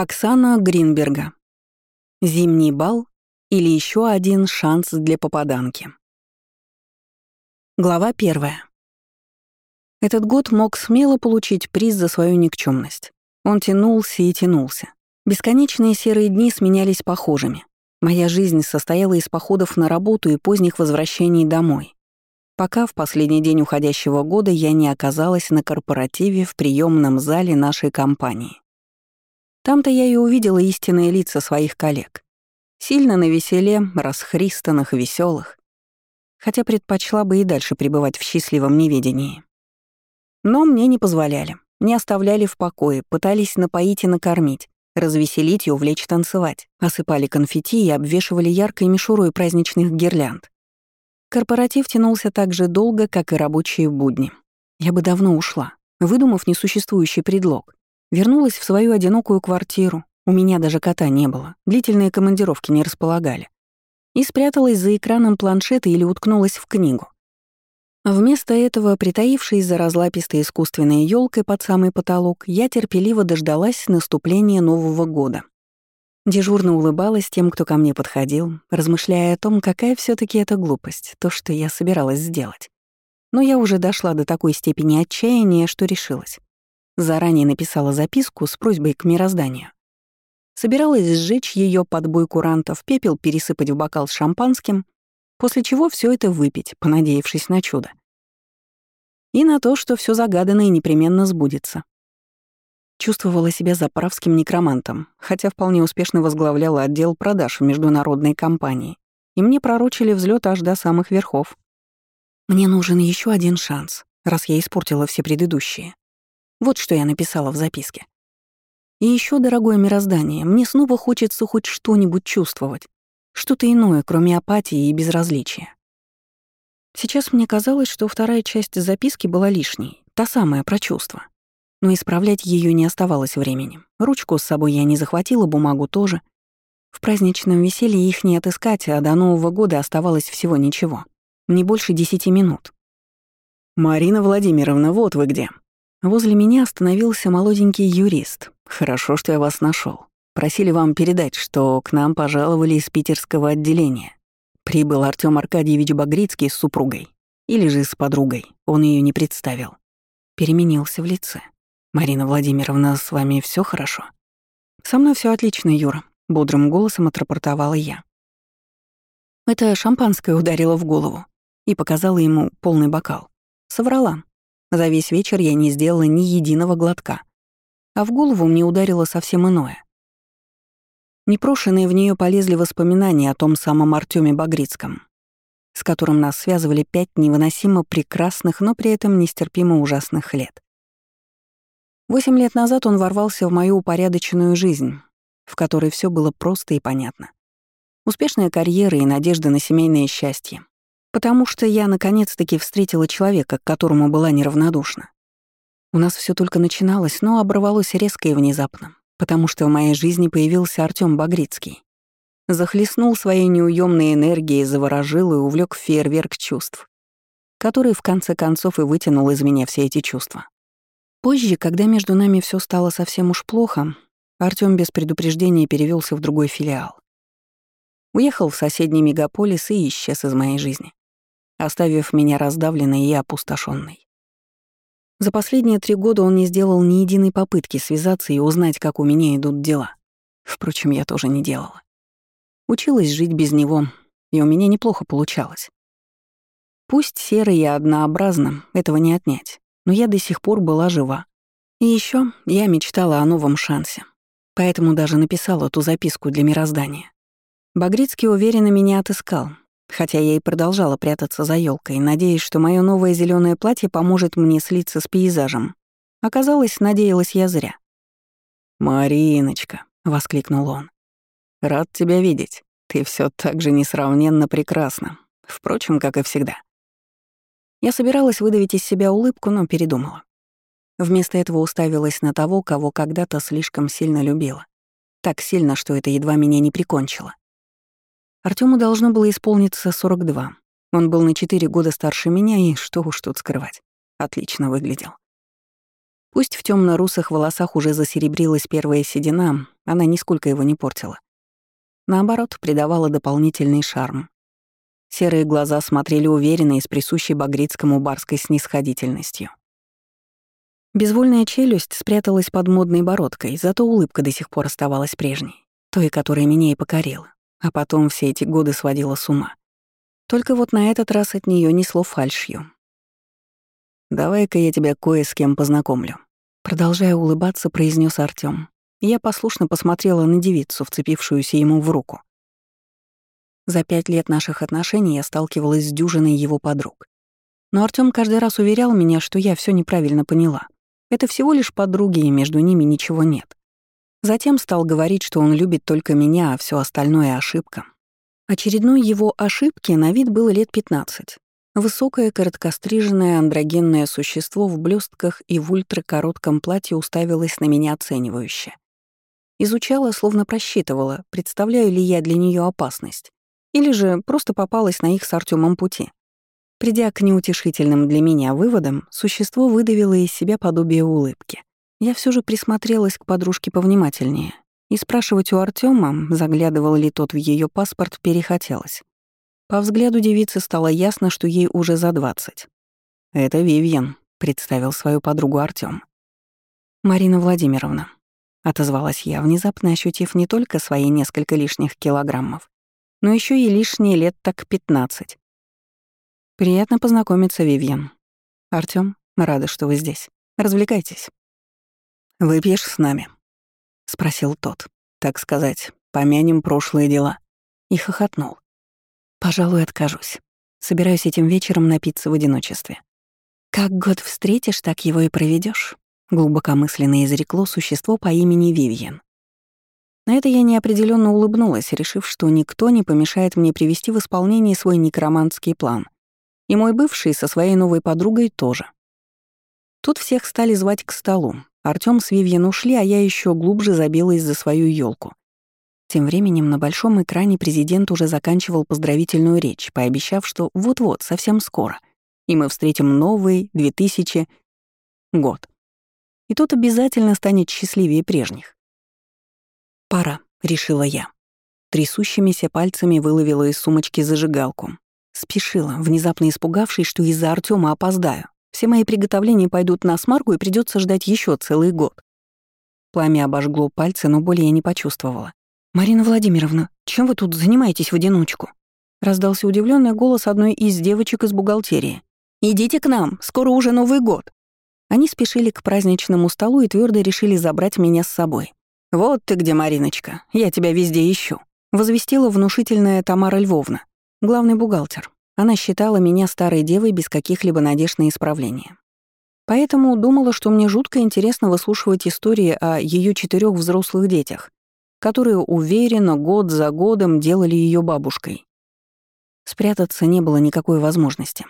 Оксана Гринберга. Зимний бал или еще один шанс для попаданки. Глава первая. Этот год мог смело получить приз за свою никчемность. Он тянулся и тянулся. Бесконечные серые дни сменялись похожими. Моя жизнь состояла из походов на работу и поздних возвращений домой. Пока в последний день уходящего года я не оказалась на корпоративе в приемном зале нашей компании. Там-то я и увидела истинные лица своих коллег. Сильно на веселе, расхристанных, веселых. Хотя предпочла бы и дальше пребывать в счастливом неведении. Но мне не позволяли, не оставляли в покое, пытались напоить и накормить, развеселить и увлечь танцевать, осыпали конфетти и обвешивали яркой мишурой праздничных гирлянд. Корпоратив тянулся так же долго, как и рабочие будни. Я бы давно ушла, выдумав несуществующий предлог. Вернулась в свою одинокую квартиру, у меня даже кота не было, длительные командировки не располагали. И спряталась за экраном планшета или уткнулась в книгу. Вместо этого, притаившись за разлапистой искусственной елкой под самый потолок, я терпеливо дождалась наступления Нового года. Дежурно улыбалась тем, кто ко мне подходил, размышляя о том, какая все таки это глупость, то, что я собиралась сделать. Но я уже дошла до такой степени отчаяния, что решилась. Заранее написала записку с просьбой к мирозданию. Собиралась сжечь ее под бой курантов, пепел пересыпать в бокал с шампанским, после чего все это выпить, понадеявшись на чудо. И на то, что все загаданное непременно сбудется. Чувствовала себя заправским некромантом, хотя вполне успешно возглавляла отдел продаж в международной компании, и мне пророчили взлет аж до самых верхов. Мне нужен еще один шанс, раз я испортила все предыдущие. Вот что я написала в записке. И еще, дорогое мироздание, мне снова хочется хоть что-нибудь чувствовать, что-то иное, кроме апатии и безразличия. Сейчас мне казалось, что вторая часть записки была лишней, та самая про чувства. Но исправлять ее не оставалось времени. Ручку с собой я не захватила, бумагу тоже. В праздничном веселье их не отыскать, а до Нового года оставалось всего ничего. Не больше десяти минут. «Марина Владимировна, вот вы где», Возле меня остановился молоденький юрист. Хорошо, что я вас нашел. Просили вам передать, что к нам пожаловали из питерского отделения. Прибыл Артём Аркадьевич Багрицкий с супругой. Или же с подругой. Он ее не представил. Переменился в лице. «Марина Владимировна, с вами все хорошо?» «Со мной все отлично, Юра», — бодрым голосом отрапортовала я. Это шампанское ударило в голову и показала ему полный бокал. Соврала. За весь вечер я не сделала ни единого глотка. А в голову мне ударило совсем иное. Непрошенные в нее полезли воспоминания о том самом Артеме Багрицком, с которым нас связывали пять невыносимо прекрасных, но при этом нестерпимо ужасных лет. Восемь лет назад он ворвался в мою упорядоченную жизнь, в которой все было просто и понятно. Успешная карьера и надежда на семейное счастье, Потому что я наконец-таки встретила человека, к которому была неравнодушна. У нас все только начиналось, но оборвалось резко и внезапно, потому что в моей жизни появился Артём Багрицкий. Захлестнул своей неуемной энергией, заворожил и увлек фейерверк чувств, который в конце концов и вытянул из меня все эти чувства. Позже, когда между нами все стало совсем уж плохо, Артём без предупреждения перевелся в другой филиал. Уехал в соседний мегаполис и исчез из моей жизни оставив меня раздавленной и опустошенной. За последние три года он не сделал ни единой попытки связаться и узнать, как у меня идут дела. Впрочем, я тоже не делала. Училась жить без него, и у меня неплохо получалось. Пусть серо и однообразно, этого не отнять, но я до сих пор была жива. И еще я мечтала о новом шансе, поэтому даже написала ту записку для мироздания. Багрицкий уверенно меня отыскал, Хотя я и продолжала прятаться за елкой, надеясь, что мое новое зеленое платье поможет мне слиться с пейзажем. Оказалось, надеялась я зря. «Мариночка», — воскликнул он, — «рад тебя видеть. Ты все так же несравненно прекрасна. Впрочем, как и всегда». Я собиралась выдавить из себя улыбку, но передумала. Вместо этого уставилась на того, кого когда-то слишком сильно любила. Так сильно, что это едва меня не прикончило. Артему должно было исполниться 42. Он был на 4 года старше меня, и что уж тут скрывать. Отлично выглядел. Пусть в темно русых волосах уже засеребрилась первая седина, она нисколько его не портила. Наоборот, придавала дополнительный шарм. Серые глаза смотрели уверенно и с присущей Багрицкому барской снисходительностью. Безвольная челюсть спряталась под модной бородкой, зато улыбка до сих пор оставалась прежней, той, которая меня и покорила, а потом все эти годы сводила с ума. Только вот на этот раз от нее несло фальшью. «Давай-ка я тебя кое с кем познакомлю», — продолжая улыбаться, произнес Артём. Я послушно посмотрела на девицу, вцепившуюся ему в руку. За пять лет наших отношений я сталкивалась с дюжиной его подруг. Но Артём каждый раз уверял меня, что я все неправильно поняла. Это всего лишь подруги, и между ними ничего нет. Затем стал говорить, что он любит только меня, а все остальное — ошибка. Очередной его ошибки на вид было лет 15. Высокое, короткостриженное андрогенное существо в блестках и в ультракоротком платье уставилось на меня оценивающе. Изучала, словно просчитывала, представляю ли я для нее опасность. Или же просто попалась на их с Артемом пути. Придя к неутешительным для меня выводам, существо выдавило из себя подобие улыбки. Я все же присмотрелась к подружке повнимательнее, и спрашивать у Артема, заглядывал ли тот в ее паспорт, перехотелось. По взгляду девицы стало ясно, что ей уже за двадцать. «Это Вивьен», — представил свою подругу Артем. «Марина Владимировна», — отозвалась я, внезапно ощутив не только свои несколько лишних килограммов, но еще и лишние лет так пятнадцать. Приятно познакомиться, Вивьен. Артём, рада, что вы здесь. Развлекайтесь. Выпьешь с нами? Спросил тот. Так сказать, помянем прошлые дела. И хохотнул. Пожалуй, откажусь. Собираюсь этим вечером напиться в одиночестве. Как год встретишь, так его и проведешь. глубокомысленно изрекло существо по имени Вивьен. На это я неопределенно улыбнулась, решив, что никто не помешает мне привести в исполнение свой некромантский план — и мой бывший со своей новой подругой тоже. Тут всех стали звать к столу. Артём с Вивьен ушли, а я еще глубже забилась за свою елку. Тем временем на большом экране президент уже заканчивал поздравительную речь, пообещав, что вот-вот, совсем скоро, и мы встретим новый 2000 год. И тот обязательно станет счастливее прежних. «Пора», — решила я. Трясущимися пальцами выловила из сумочки зажигалку, Спешила, внезапно испугавшись, что из-за Артема опоздаю. Все мои приготовления пойдут на смарку и придется ждать еще целый год. Пламя обожгло пальцы, но боли я не почувствовала. «Марина Владимировна, чем вы тут занимаетесь в одиночку?» Раздался удивленный голос одной из девочек из бухгалтерии. «Идите к нам, скоро уже Новый год!» Они спешили к праздничному столу и твердо решили забрать меня с собой. «Вот ты где, Мариночка, я тебя везде ищу», — возвестила внушительная Тамара Львовна, Главный бухгалтер. Она считала меня старой девой без каких-либо надежд на исправление. Поэтому думала, что мне жутко интересно выслушивать истории о ее четырех взрослых детях, которые уверенно год за годом делали ее бабушкой. Спрятаться не было никакой возможности.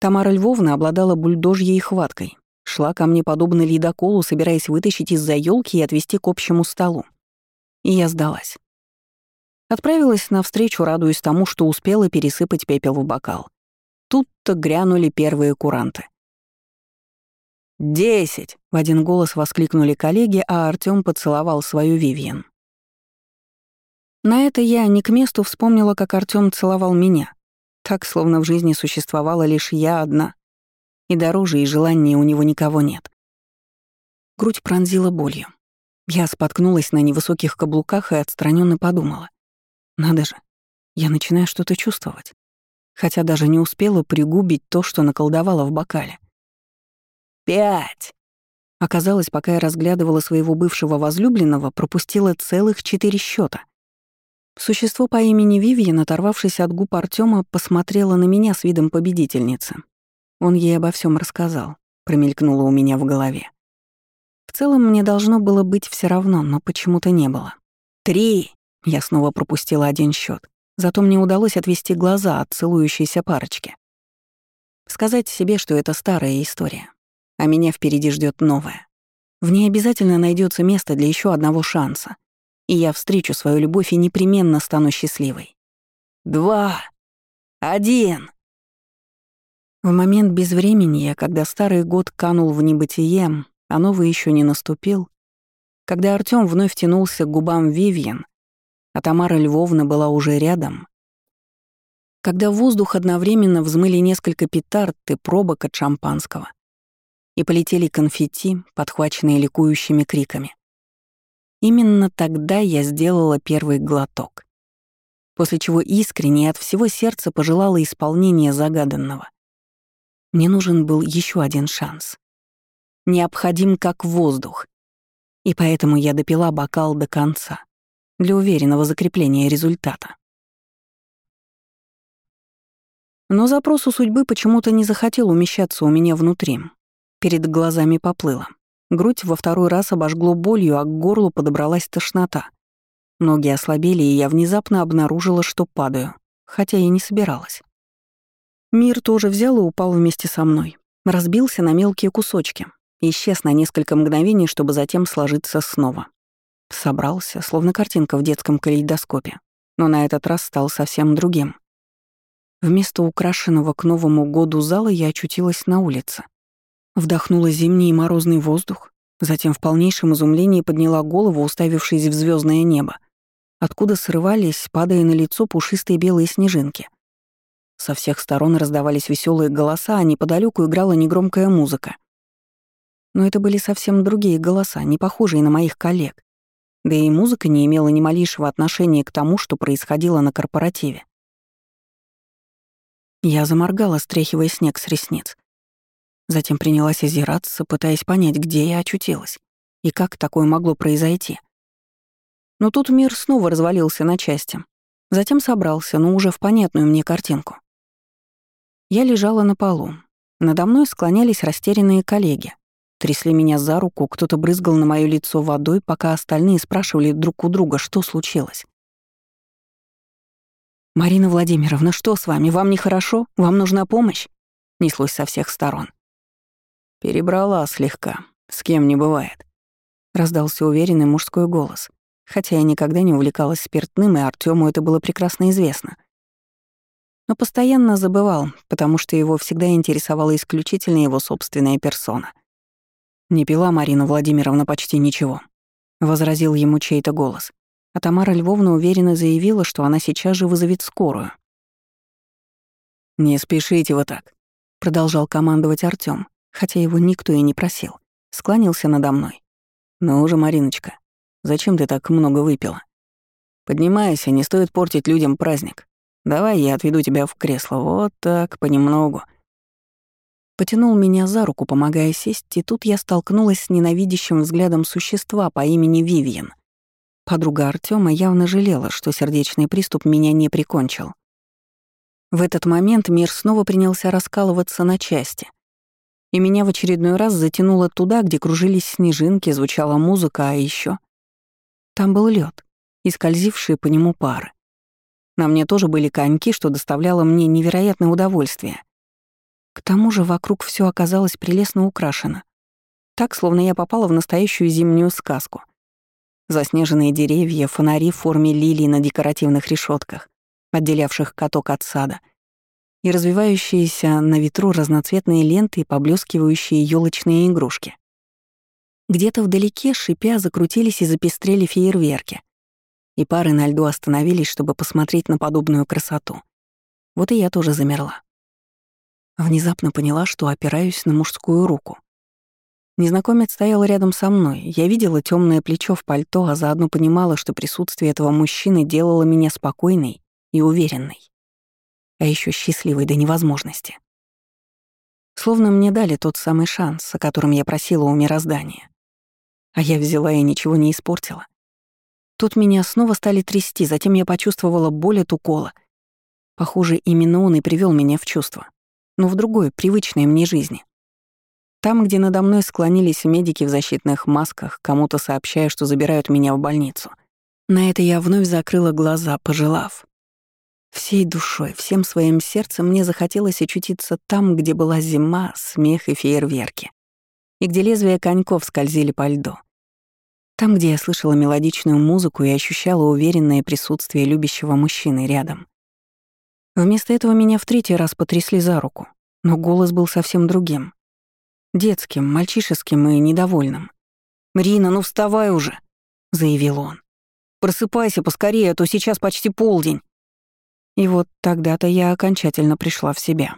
Тамара Львовна обладала бульдожьей хваткой, шла ко мне подобно ледоколу, собираясь вытащить из-за елки и отвести к общему столу. И я сдалась. Отправилась навстречу, радуясь тому, что успела пересыпать пепел в бокал. Тут-то грянули первые куранты. «Десять!» — в один голос воскликнули коллеги, а Артём поцеловал свою Вивьен. На это я не к месту вспомнила, как Артём целовал меня. Так, словно в жизни существовала лишь я одна. И дороже, и желания у него никого нет. Грудь пронзила болью. Я споткнулась на невысоких каблуках и отстраненно подумала. Надо же, я начинаю что-то чувствовать. Хотя даже не успела пригубить то, что наколдовала в бокале. «Пять!» Оказалось, пока я разглядывала своего бывшего возлюбленного, пропустила целых четыре счета. Существо по имени Вивьен, оторвавшись от губ Артема, посмотрело на меня с видом победительницы. Он ей обо всем рассказал, промелькнуло у меня в голове. В целом мне должно было быть все равно, но почему-то не было. «Три!» Я снова пропустила один счет, зато мне удалось отвести глаза от целующейся парочки. Сказать себе, что это старая история, а меня впереди ждет новая. В ней обязательно найдется место для еще одного шанса, и я встречу свою любовь и непременно стану счастливой. Два. Один. В момент безвременья, когда старый год канул в небытие, а новый еще не наступил, когда Артём вновь тянулся к губам Вивьен, а Тамара Львовна была уже рядом, когда в воздух одновременно взмыли несколько петард и пробок от шампанского, и полетели конфетти, подхваченные ликующими криками. Именно тогда я сделала первый глоток, после чего искренне от всего сердца пожелала исполнения загаданного. Мне нужен был еще один шанс. Необходим как воздух. И поэтому я допила бокал до конца, для уверенного закрепления результата. Но запрос у судьбы почему-то не захотел умещаться у меня внутри. Перед глазами поплыло. Грудь во второй раз обожгло болью, а к горлу подобралась тошнота. Ноги ослабели, и я внезапно обнаружила, что падаю, хотя и не собиралась. Мир тоже взял и упал вместе со мной. Разбился на мелкие кусочки. Исчез на несколько мгновений, чтобы затем сложиться снова. Собрался, словно картинка в детском калейдоскопе. Но на этот раз стал совсем другим. Вместо украшенного к Новому году зала я очутилась на улице. Вдохнула зимний и морозный воздух, затем в полнейшем изумлении подняла голову, уставившись в звездное небо, откуда срывались, падая на лицо пушистые белые снежинки. Со всех сторон раздавались веселые голоса, а неподалеку играла негромкая музыка. Но это были совсем другие голоса, не похожие на моих коллег. Да и музыка не имела ни малейшего отношения к тому, что происходило на корпоративе. Я заморгала, стряхивая снег с ресниц. Затем принялась озираться, пытаясь понять, где я очутилась и как такое могло произойти. Но тут мир снова развалился на части. Затем собрался, но уже в понятную мне картинку. Я лежала на полу. Надо мной склонялись растерянные коллеги. Трясли меня за руку, кто-то брызгал на моё лицо водой, пока остальные спрашивали друг у друга, что случилось. «Марина Владимировна, что с вами? Вам нехорошо? Вам нужна помощь?» Неслось со всех сторон. «Перебрала слегка. С кем не бывает», — раздался уверенный мужской голос, хотя я никогда не увлекалась спиртным, и Артему это было прекрасно известно. Но постоянно забывал, потому что его всегда интересовала исключительно его собственная персона. «Не пила Марина Владимировна почти ничего», — возразил ему чей-то голос а Тамара Львовна уверенно заявила, что она сейчас же вызовет скорую. «Не спешите вы так», — продолжал командовать Артём, хотя его никто и не просил. Склонился надо мной. «Ну уже, Мариночка, зачем ты так много выпила? Поднимайся, не стоит портить людям праздник. Давай я отведу тебя в кресло, вот так, понемногу». Потянул меня за руку, помогая сесть, и тут я столкнулась с ненавидящим взглядом существа по имени Вивиан — Подруга Артема явно жалела, что сердечный приступ меня не прикончил. В этот момент мир снова принялся раскалываться на части. И меня в очередной раз затянуло туда, где кружились снежинки, звучала музыка, а еще Там был лед и скользившие по нему пары. На мне тоже были коньки, что доставляло мне невероятное удовольствие. К тому же вокруг все оказалось прелестно украшено. Так, словно я попала в настоящую зимнюю сказку — Заснеженные деревья, фонари в форме лилий на декоративных решетках, отделявших каток от сада, и развивающиеся на ветру разноцветные ленты и поблескивающие елочные игрушки. Где-то вдалеке, шипя, закрутились и запестрели фейерверки, и пары на льду остановились, чтобы посмотреть на подобную красоту. Вот и я тоже замерла. Внезапно поняла, что опираюсь на мужскую руку. Незнакомец стоял рядом со мной. Я видела темное плечо в пальто, а заодно понимала, что присутствие этого мужчины делало меня спокойной и уверенной. А еще счастливой до невозможности. Словно мне дали тот самый шанс, о котором я просила у мироздания. А я взяла и ничего не испортила. Тут меня снова стали трясти, затем я почувствовала боль от укола. Похоже, именно он и привел меня в чувство. Но в другой, привычной мне жизни. Там, где надо мной склонились медики в защитных масках, кому-то сообщая, что забирают меня в больницу. На это я вновь закрыла глаза, пожелав. Всей душой, всем своим сердцем мне захотелось очутиться там, где была зима, смех и фейерверки. И где лезвия коньков скользили по льду. Там, где я слышала мелодичную музыку и ощущала уверенное присутствие любящего мужчины рядом. Вместо этого меня в третий раз потрясли за руку, но голос был совсем другим, Детским, мальчишеским и недовольным. «Рина, ну вставай уже!» — заявил он. «Просыпайся поскорее, а то сейчас почти полдень». И вот тогда-то я окончательно пришла в себя.